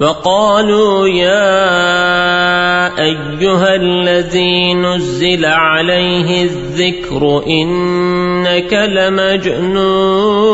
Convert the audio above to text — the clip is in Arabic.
وقالوا يا أيها الذي نزل عليه الذكر إنك لمجنون.